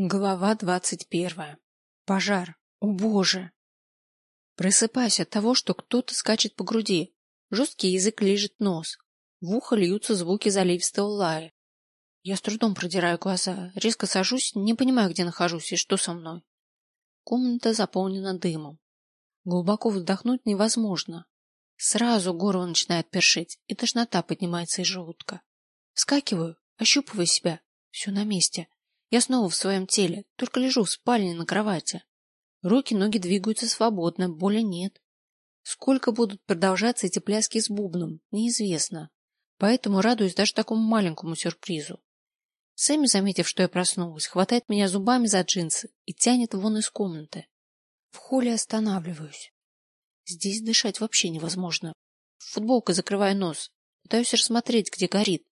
Глава двадцать первая. Пожар. О боже! Просыпаюсь от того, что кто-то скачет по груди. Жесткий язык лижет нос. В ухо льются звуки заливистого лая. Я с трудом продираю глаза, резко сажусь, не понимаю, где нахожусь и что со мной. Комната заполнена дымом. Глубоко вдохнуть невозможно. Сразу горло начинает першить, и тошнота поднимается из желудка. Вскакиваю, ощупываю себя. Все на месте. Я снова в своем теле, только лежу в спальне на кровати. Руки, ноги двигаются свободно, боли нет. Сколько будут продолжаться эти пляски с бубном, неизвестно. Поэтому радуюсь даже такому маленькому сюрпризу. Сэмми, заметив, что я проснулась, хватает меня зубами за джинсы и тянет вон из комнаты. В холле останавливаюсь. Здесь дышать вообще невозможно. Футболкой закрываю нос, пытаюсь рассмотреть, где горит.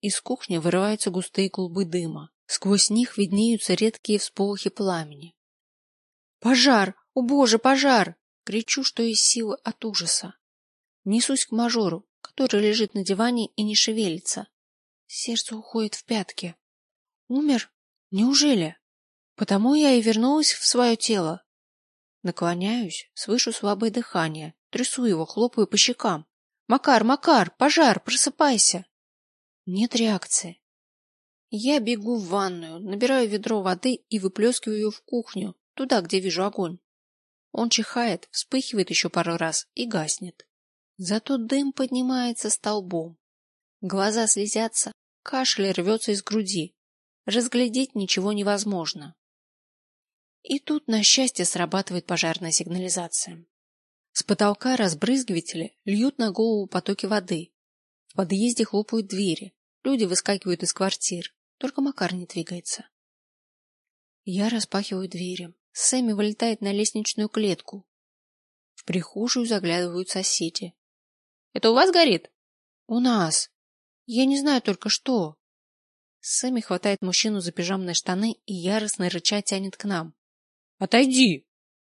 Из кухни вырываются густые клубы дыма. Сквозь них виднеются редкие всполохи пламени. «Пожар! О боже, пожар!» Кричу, что из силы от ужаса. Несусь к мажору, который лежит на диване и не шевелится. Сердце уходит в пятки. Умер? Неужели? Потому я и вернулась в свое тело. Наклоняюсь, слышу слабое дыхание, трясу его, хлопаю по щекам. «Макар, Макар, пожар, просыпайся!» Нет реакции. Я бегу в ванную, набираю ведро воды и выплескиваю ее в кухню, туда, где вижу огонь. Он чихает, вспыхивает еще пару раз и гаснет. Зато дым поднимается столбом. Глаза слезятся, кашель рвется из груди. Разглядеть ничего невозможно. И тут, на счастье, срабатывает пожарная сигнализация. С потолка разбрызгиватели льют на голову потоки воды. В подъезде хлопают двери. Люди выскакивают из квартир. Только Макар не двигается. Я распахиваю двери. Сэмми вылетает на лестничную клетку. В прихожую заглядывают соседи. — Это у вас горит? — У нас. Я не знаю только что. Сэмми хватает мужчину за пижамные штаны и яростно рыча тянет к нам. — Отойди!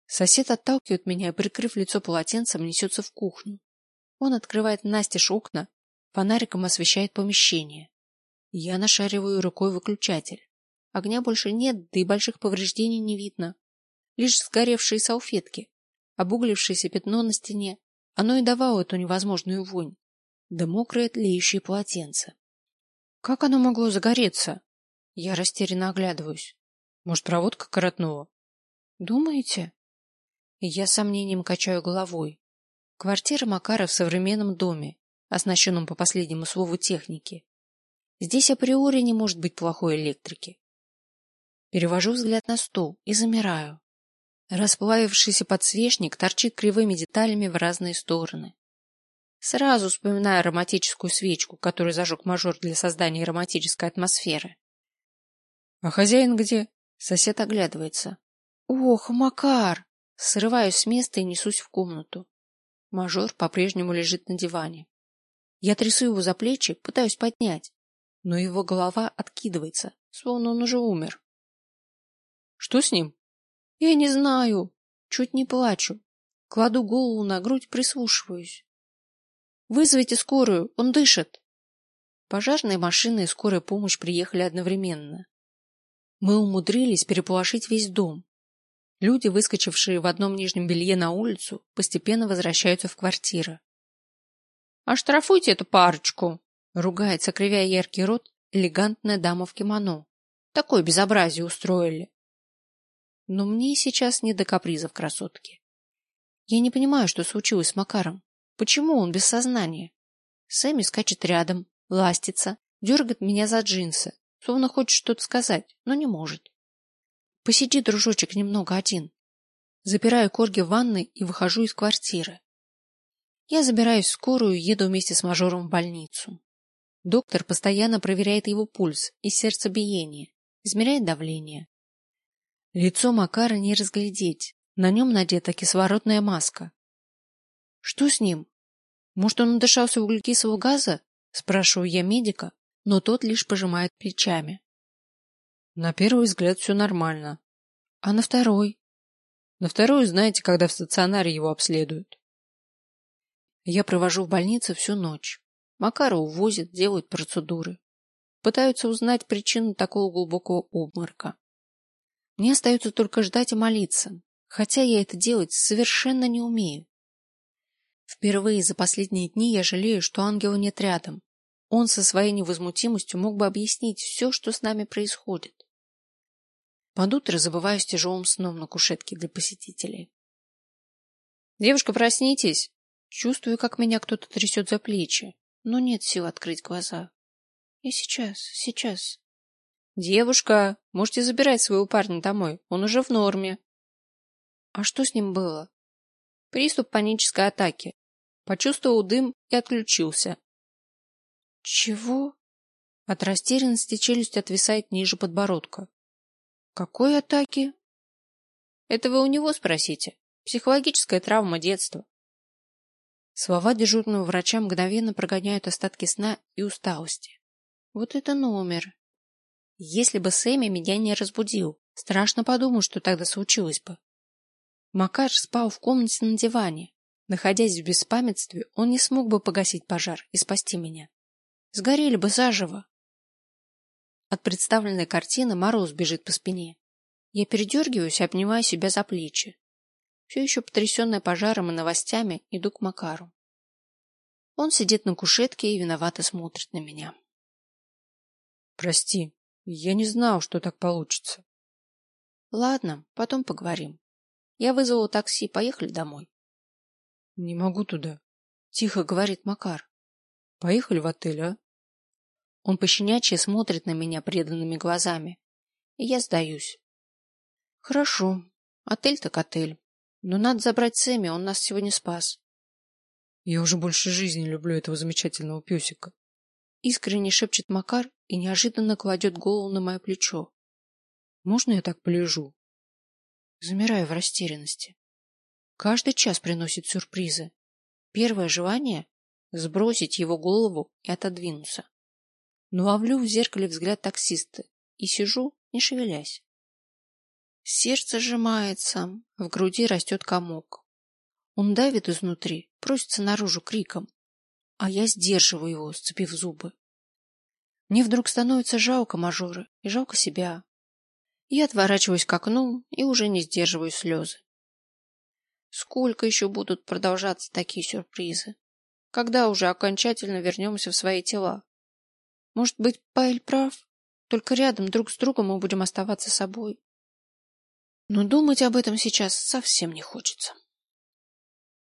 Сосед отталкивает меня и, прикрыв лицо полотенцем, несется в кухню. Он открывает настежь окна, фонариком освещает помещение. Я нашариваю рукой выключатель. Огня больше нет, да и больших повреждений не видно. Лишь сгоревшие салфетки, обуглившееся пятно на стене. Оно и давало эту невозможную вонь. Да мокрое тлеющее полотенце. Как оно могло загореться? Я растерянно оглядываюсь. Может, проводка коротнула? Думаете? Я с сомнением качаю головой. Квартира Макара в современном доме, оснащенном по последнему слову техники. Здесь априори не может быть плохой электрики. Перевожу взгляд на стол и замираю. Расплавившийся подсвечник торчит кривыми деталями в разные стороны. Сразу вспоминаю ароматическую свечку, которую зажег мажор для создания романтической атмосферы. — А хозяин где? Сосед оглядывается. — Ох, Макар! Срываюсь с места и несусь в комнату. Мажор по-прежнему лежит на диване. Я трясу его за плечи, пытаюсь поднять но его голова откидывается, словно он уже умер. Что с ним? Я не знаю. Чуть не плачу. Кладу голову на грудь, прислушиваюсь. Вызовите скорую, он дышит. Пожарная машина и скорая помощь приехали одновременно. Мы умудрились переполошить весь дом. Люди, выскочившие в одном нижнем белье на улицу, постепенно возвращаются в квартиры. — Оштрафуйте эту парочку, Ругается, кривя яркий рот, элегантная дама в кимоно. Такое безобразие устроили. Но мне сейчас не до капризов красотки. Я не понимаю, что случилось с Макаром. Почему он без сознания? Сэмми скачет рядом, ластится, дергает меня за джинсы, словно хочет что-то сказать, но не может. Посиди, дружочек, немного один. Запираю корги в ванной и выхожу из квартиры. Я забираюсь в скорую и еду вместе с мажором в больницу. Доктор постоянно проверяет его пульс и сердцебиение, измеряет давление. Лицо Макара не разглядеть, на нем надета кислородная маска. Что с ним? Может, он надышался углекислого газа? Спрашиваю я медика, но тот лишь пожимает плечами. На первый взгляд все нормально. А на второй? На второй, знаете, когда в стационаре его обследуют. Я провожу в больнице всю ночь. Макара увозят, делают процедуры. Пытаются узнать причину такого глубокого обморока. Мне остается только ждать и молиться, хотя я это делать совершенно не умею. Впервые за последние дни я жалею, что ангела нет рядом. Он со своей невозмутимостью мог бы объяснить все, что с нами происходит. Под утро забываюсь тяжелым сном на кушетке для посетителей. «Девушка, проснитесь!» Чувствую, как меня кто-то трясет за плечи, но нет сил открыть глаза. «Я сейчас, сейчас». «Девушка, можете забирать своего парня домой, он уже в норме». «А что с ним было?» «Приступ панической атаки. Почувствовал дым и отключился». «Чего?» От растерянности челюсть отвисает ниже подбородка. «Какой атаки?» «Это вы у него спросите. Психологическая травма детства». Слова дежурного врача мгновенно прогоняют остатки сна и усталости. Вот это номер. Если бы Сэмми меня не разбудил, страшно подумать, что тогда случилось бы. Макар спал в комнате на диване. Находясь в беспамятстве, он не смог бы погасить пожар и спасти меня. Сгорели бы заживо. От представленной картины мороз бежит по спине. Я передергиваюсь и обнимаю себя за плечи. Все еще потрясенная пожаром и новостями, иду к Макару. Он сидит на кушетке и виновато смотрит на меня. Прости, я не знал, что так получится. Ладно, потом поговорим. Я вызвал такси, поехали домой. Не могу туда. Тихо говорит Макар. Поехали в отель, а? Он пощенячьи смотрит на меня преданными глазами. И я сдаюсь. Хорошо. Отель так отель. Но надо забрать Сэмми, он нас сегодня спас. Я уже больше жизни люблю этого замечательного песика. Искренне шепчет Макар и неожиданно кладет голову на мое плечо. Можно я так полежу? Замираю в растерянности. Каждый час приносит сюрпризы. Первое желание — сбросить его голову и отодвинуться. Но ловлю в зеркале взгляд таксиста и сижу, не шевелясь. Сердце сжимается, в груди растет комок. Он давит изнутри, просится наружу криком, а я сдерживаю его, сцепив зубы. Мне вдруг становится жалко мажора и жалко себя. Я отворачиваюсь к окну и уже не сдерживаю слезы. Сколько еще будут продолжаться такие сюрпризы? Когда уже окончательно вернемся в свои тела? Может быть, Пайль прав? Только рядом друг с другом мы будем оставаться собой. Но думать об этом сейчас совсем не хочется.